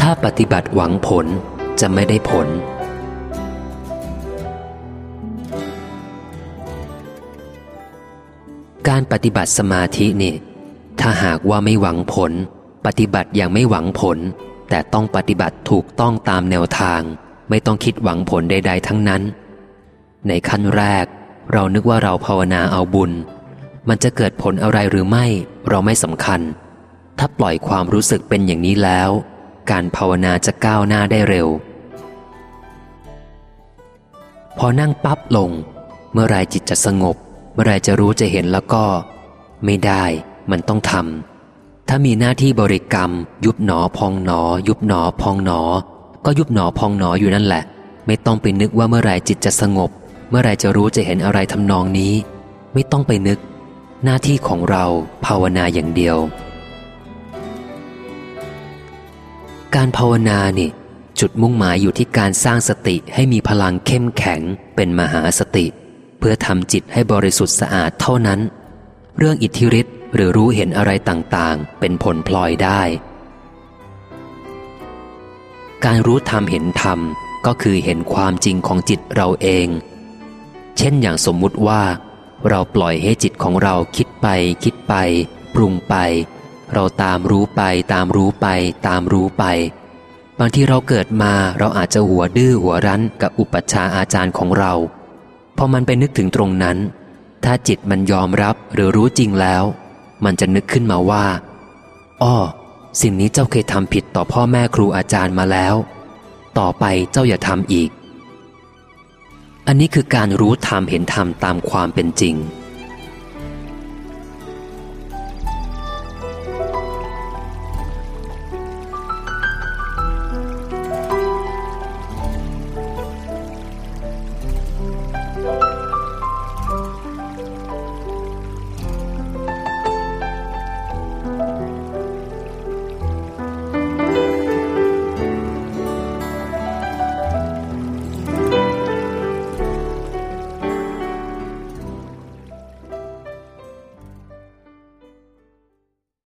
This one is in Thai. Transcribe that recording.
ถ้าปฏิบัติหวังผลจะไม่ได้ผล การปฏิบัติสมาธินี่ ถ้าหากว่าไม่หวังผล ปฏิบัติอย่างไม่หวังผล แต่ต้องปฏิบัติถูกต้องตามแนวทาง ไม่ต้องคิดหวังผลใด ๆ ทั้งนั้น ในขั้นแรก เรานึกว่าเราภาวนาเอาบุญ มันจะเกิดผลอะไรหรือไม่เราไม่สำคัญ ถ้าปล่อยความรู้สึกเป็นอย่างนี้แล้ว การภาวนาจะก้าวหน้าได้เร็ว พอนั่งปั๊บลง เมื่อไรจิตจะสงบ เมื่อไรจะรู้จะเห็นแล้วก็ ไม่ได้มันต้องทำถ้ามีหน้าที่บริกรรม ยุบหนอพองหนอ ยุบหนอพองหนอ ก็ยุบหนอพองหนออยู่นั่นแหละ ไม่ต้องไปนึกว่าเมื่อไรจิตจะสงบ เมื่อไรจะรู้จะเห็นอะไรทำนองนี้ ไม่ต้องไปนึก หน้าที่ของเราภาวนาอย่างเดียว การภาวนานี่จุดมุ่งหมายอยู่ที่การสร้างสติให้มีพลังเข้มแข็งเป็นมหาสติ เพื่อทำจิตให้บริสุทธิ์สะอาดเท่านั้น เรื่องอิทธิฤทธิ์หรือรู้เห็นอะไรต่างๆ เป็นผลพลอยได้ การรู้ธรรมเห็นธรรมก็คือเห็นความจริงของจิตเราเอง เช่นอย่างสมมุติว่า เราปล่อยให้จิตของเราคิดไป คิดไป ปรุงไป เราตามรู้ไป ตามรู้ไป ตามรู้ไป บางทีเราเกิดมาเราอาจจะหัวดื้อหัวรั้นกับอุปัชฌาย์อาจารย์ของเราพอมันไปนึกถึงตรงนั้น ถ้าจิตมันยอมรับหรือรู้จริงแล้ว มันจะนึกขึ้นมาว่าอ้อสิ่งนี้เจ้าเคยทำผิดต่อพ่อแม่ครูอาจารย์มาแล้ว ต่อไปเจ้าอย่าทำอีก อันนี้คือการรู้ธรรมเห็นธรรมตามความเป็นจริง